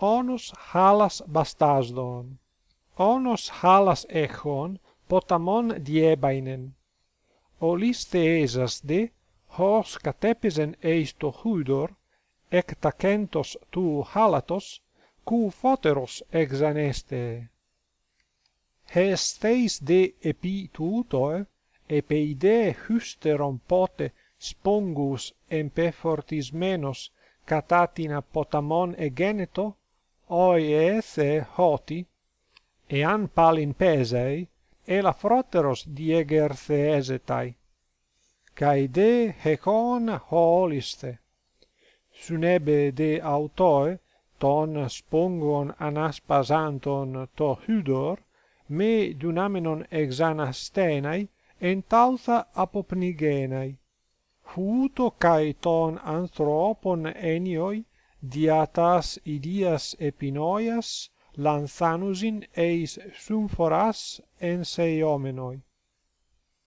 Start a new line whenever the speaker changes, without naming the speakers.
onus halas bastasdon onus halas echon potamon diebainen. Olystheesas de hos katepisen eisto hudor ektakentos tu halatos ku foteros exaneste. Hesteis de epi tuutoe epeide hysteron pote spongus empefortismenos catatina potamon egeneto oi esse hoti e an palin pesei e la frotteros dieger theesetai kai de hecon holiste. Sunebe de autoe ton spongon anaspas anton to hudor me dunamenon exanastenai en tautha apopnigenai. Huto kai anthropon enioi diatas idias epinoias lanthanosin eis sumphoras en seiomenoi